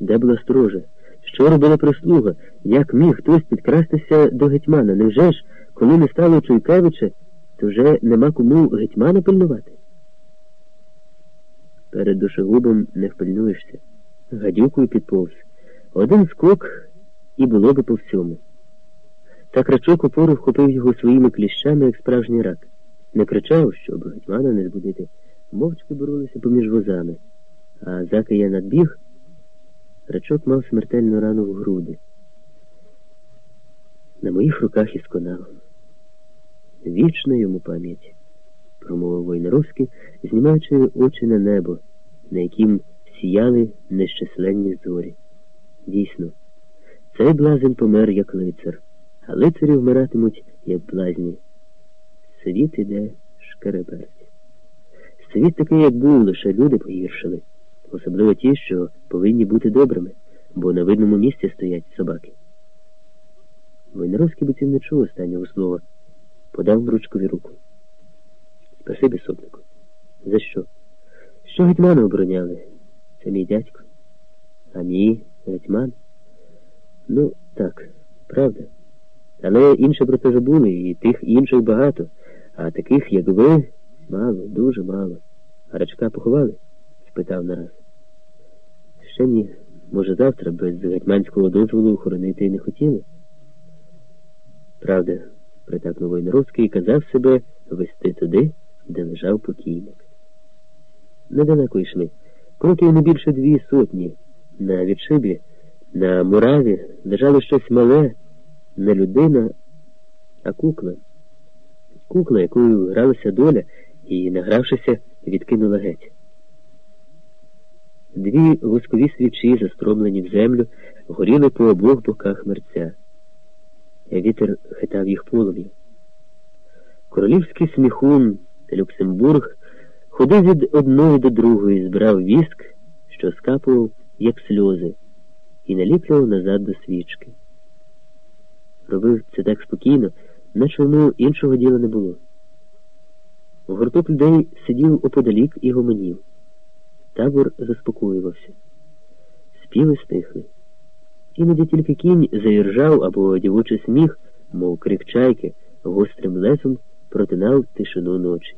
Де була сторожа? Що робила прислуга? Як міг хтось підкрастися до гетьмана? Невже ж, коли не стало Чуйкевича, то вже нема кому гетьмана пильнувати? Перед душегубом не впильнуєшся. Гадюкою підповз. Один скок і було би по всьому. Та крачок опору вхопив його своїми кліщами, як справжній рак. Не кричав, щоб гетьмана не збудити. Мовчки боролися поміж возами. А заки я надбіг, рачок мав смертельну рану в груди. На моїх руках і сконав. Вічна йому пам'ять, промовив Войнаровський, знімаючи очі на небо, на яким сіяли нещасленні зорі. Дійсно, цей блазень помер, як лицар, а лицарі вмиратимуть, як блазні. Світ іде шкереберть. Світ такий, як був, лише люди погіршили, особливо ті, що повинні бути добрими, бо на видному місці стоять собаки. Войнаровський буцім не чув останнього слова, подав Мручкові руку. Спасибі, сотнику. За що? Що гетьмана обороняли? Це мій дядько. А мій гетьман? Ну, так, правда. Але інші про те забули, і тих інших багато, а таких, як ви, мало, дуже мало. А рачка поховали? спитав нараз. Ще ні. Може, завтра без гетьманського дозволу охоронити і не хотіли? Правда, притакнув Войнаровський і казав себе вести туди, де лежав покійник. Недалеко йшли. Кроків не більше дві сотні. На відшибі, на мураві лежало щось мале, не людина, а кукла. Кукла, якою гралася доля, і, награвшися, відкинула геть. Дві воскові свічі, застромлені в землю, горіли по обох боках мерця. Вітер хитав їх полум'я. Королівський сміхун Люксембург ходив від одної до другої, збирав віск, що скапував, як сльози, і наліплював назад до свічки. Робив це так спокійно, наче йому іншого діла не було. Гурток людей сидів оподалік і гомонів. Табор заспокоювався. Співи стихли. Іноді тільки кінь заіржав або дівочий сміх, мов крик чайки, гострим лесом протинав тишину ночі.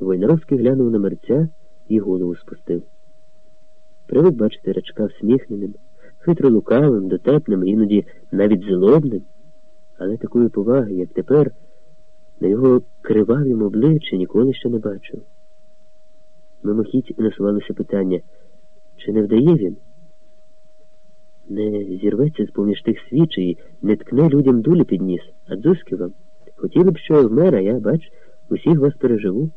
Войнаровський глянув на мерця і голову спустив. Привик бачити рачка всміхненим, хитро лукавим, дотепним, іноді навіть злобним, але такої поваги, як тепер, на його кривавім обличчі ніколи ще не бачив. Мимохідь насувалося питання, чи не вдає він? Не зірветься з поміж тих свіч і не ткне людям дулі під ніс, а дзузки вам. Хотіли б, що вмер, а я, бач, усіх вас переживу.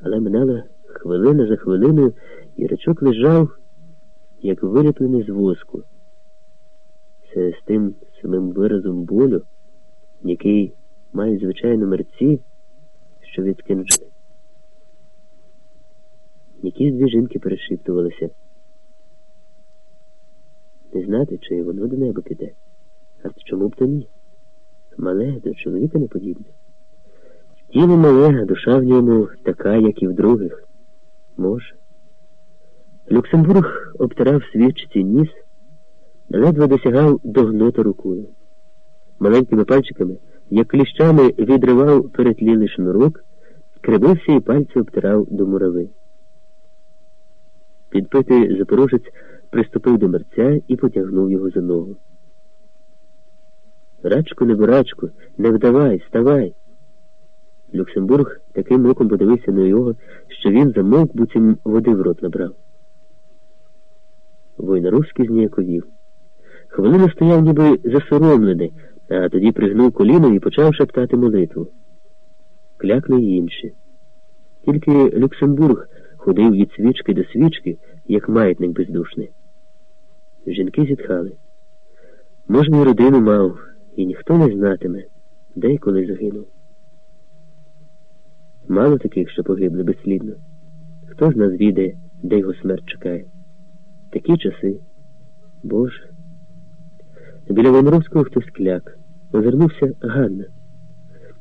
Але минала хвилина за хвилиною, і речок лежав, як виліплений з воску. Це з тим самим виразом болю, який мають звичайно мерці, що відкинжили. Якісь дві жінки перешіптувалися. Не знати, чи воно до неба піде. А чому б то ні? Мале до чоловіка не подібне. Тіло мале, а душа в ньому така, як і в других. Може. Люксембург обтирав свічці ніс, ледве досягав до гнота рукою. Маленькими пальчиками, як кліщами відривав перетлілий шнурок, кривився і пальці обтирав до мурави. Підпитий запорожець приступив до мерця і потягнув його за ногу. Рачку, не бурачку, не вдавай, ставай. Люксембург таким оком подивився на його, що він замовк, буцім води в рот набрав. Войнаровський зніяковів. Хвилину стояв ніби засоромлений, а тоді пригнув коліно і почав шептати молитву. Клякли й інші. Тільки Люксембург ходив від свічки до свічки, як маятник бездушний. Жінки зітхали. Може, і родину мав, і ніхто не знатиме, де й коли загинув. Мало таких, що погибли безслідно. Хто з нас відає, де його смерть чекає? Такі часи. Боже. Біля Войнаровського хтось кляк. Озирнувся Ганна.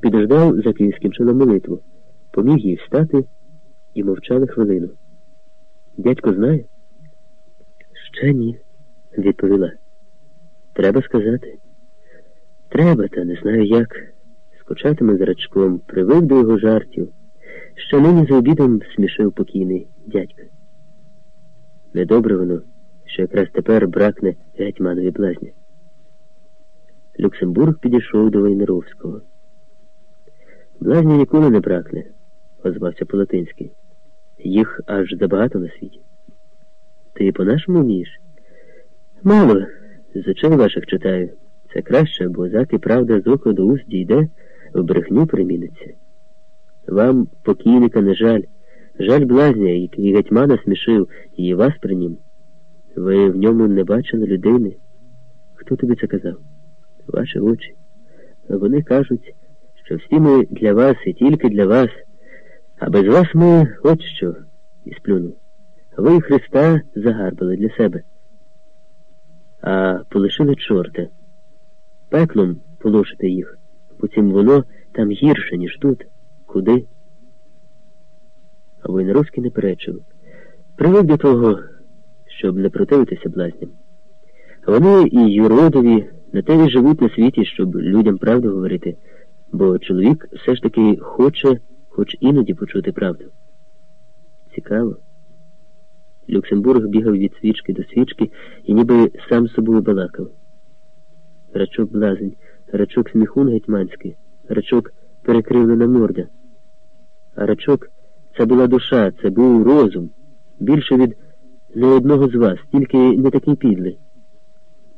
Підождав, заки скінчила молитву, поміг їй встати і мовчали хвилину. Дядько знає? Ще ні, відповіла. Треба сказати. Треба, та не знаю як. Скучатиме з рачком, привик до його жартів. Ще нині за обідом смішив покійний дядька. Недобре воно, що якраз тепер бракне гетьманові блазня. Люксембург підійшов до Войнаровського. Блазня ніколи не бракне, озвався Полотинський. Їх аж забагато на світі. Ти по-нашому вмієш? Мало, з очей ваших читаю. Це краще, бо заки правда з ока до уст дійде, в брехню приміниться. Вам покійника не жаль, жаль блазня, який гетьмана смішив, і вас при нім. Ви в ньому не бачили людини. Хто тобі це казав? Ваші очі. Вони кажуть, що всі ми для вас і тільки для вас, а без вас ми от що, і сплюнув. Ви Христа загарбали для себе, а полишили чорта. Пеклом полошите їх, потім воно там гірше, ніж тут. Куди? А Войнаровський не перечив. Привик до того, щоб не противитися блазням. Вони і юродові на те і живуть на світі, щоб людям правду говорити, бо чоловік все ж таки хоче, хоч іноді почути правду. Цікаво. Люксембург бігав від свічки до свічки і ніби сам собою балакав. Рачок блазень, рачок сміхун гетьманський, рачок перекривлена морда. А рачок це була душа, це був розум, більше від не одного з вас, тільки не такий підлий.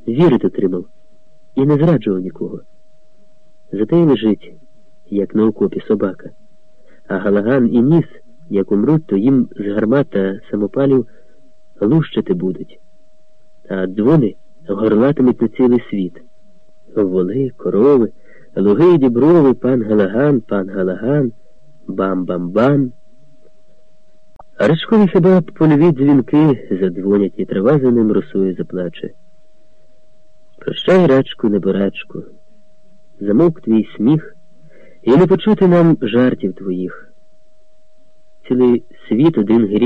Вірити тримав і не зраджував нікого. Зате й лежить, як на окопі собака, а галаган і ніс, як умруть, то їм з гармат та самопалів лущити будуть, а дзвони горлатимуть на цілий світ. Воли, корови, луги й діброви, пан Галаган, пан Галаган, бам-бам-бам. А рачкові хіба польові дзвінки задзвонять і трава за ним росою заплаче. Прощай, рачку, неборачку, замовк твій сміх, і не почути нам жартів твоїх. Цілий світ один гріх.